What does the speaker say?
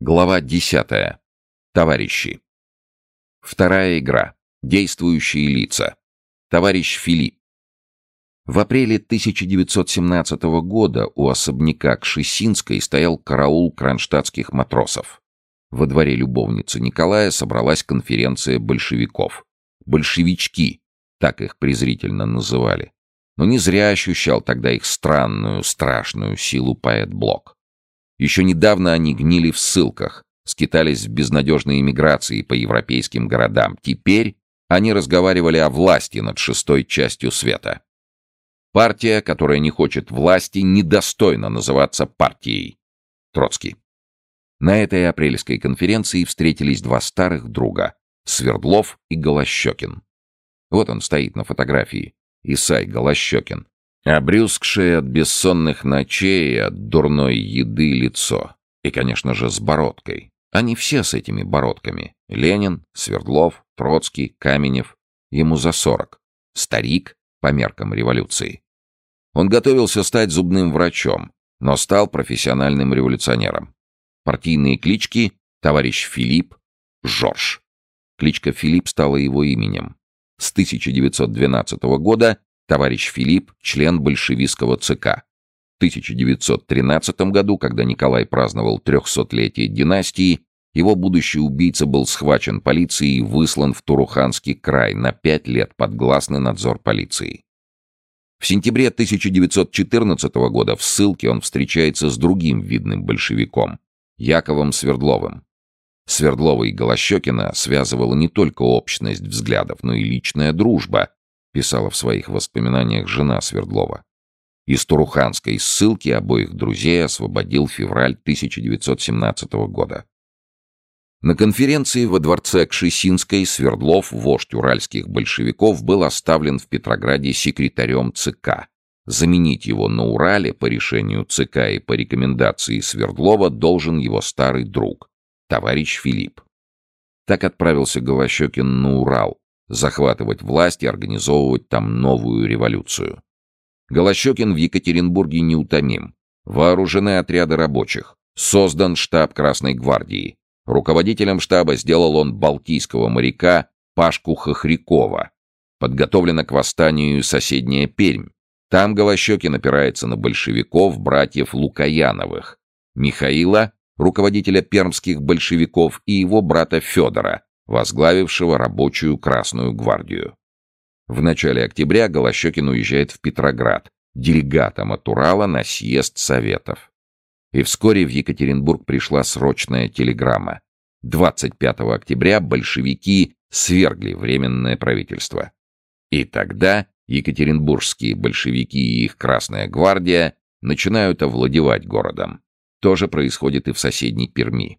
Глава 10. Товарищи. Вторая игра. Действующие лица. Товарищ Филипп. В апреле 1917 года у особняка Кшесинской стоял караул кронштадтских матросов. Во дворе любовницы Николая собралась конференция большевиков. Большевички, так их презрительно называли. Но не зря ощущал тогда их странную, страшную силу поэт Блок. Еще недавно они гнили в ссылках, скитались в безнадежной эмиграции по европейским городам. Теперь они разговаривали о власти над шестой частью света. Партия, которая не хочет власти, недостойна называться партией. Троцкий. На этой апрельской конференции встретились два старых друга — Свердлов и Голощекин. Вот он стоит на фотографии. Исай Голощекин. Обрюзгшее от бессонных ночей, от дурной еды лицо. И, конечно же, с бородкой. Они все с этими бородками. Ленин, Свердлов, Троцкий, Каменев. Ему за сорок. Старик по меркам революции. Он готовился стать зубным врачом, но стал профессиональным революционером. Партийные клички — товарищ Филипп, Жорж. Кличка Филипп стала его именем. С 1912 года Товарищ Филипп – член большевистского ЦК. В 1913 году, когда Николай праздновал 300-летие династии, его будущий убийца был схвачен полицией и выслан в Туруханский край на пять лет под гласный надзор полиции. В сентябре 1914 года в ссылке он встречается с другим видным большевиком – Яковом Свердловым. Свердлова и Голощекина связывала не только общность взглядов, но и личная дружба, писала в своих воспоминаниях жена Свердлова. Из Туруханской ссылки обоих друзей освободил февраль 1917 года. На конференции во дворце Кшесинской Свердлов, вождь уральских большевиков, был оставлен в Петрограде секретарем ЦК. Заменить его на Урале по решению ЦК и по рекомендации Свердлова должен его старый друг, товарищ Филипп. Так отправился Голощекин на Урал, захватывать власть и организовывать там новую революцию. Голощекин в Екатеринбурге неутомим. Вооружены отряды рабочих. Создан штаб Красной гвардии. Руководителем штаба сделал он балтийского моряка Пашку Хохрякова. Подготовлена к восстанию соседняя Пермь. Там Голощекин опирается на большевиков, братьев Лукаяновых. Михаила, руководителя пермских большевиков, и его брата Федора, возглавившего рабочую Красную гвардию. В начале октября Голощекин уезжает в Петроград, делегатом от Урала на съезд Советов. И вскоре в Екатеринбург пришла срочная телеграмма. 25 октября большевики свергли Временное правительство. И тогда екатеринбургские большевики и их Красная гвардия начинают овладевать городом. То же происходит и в соседней Перми.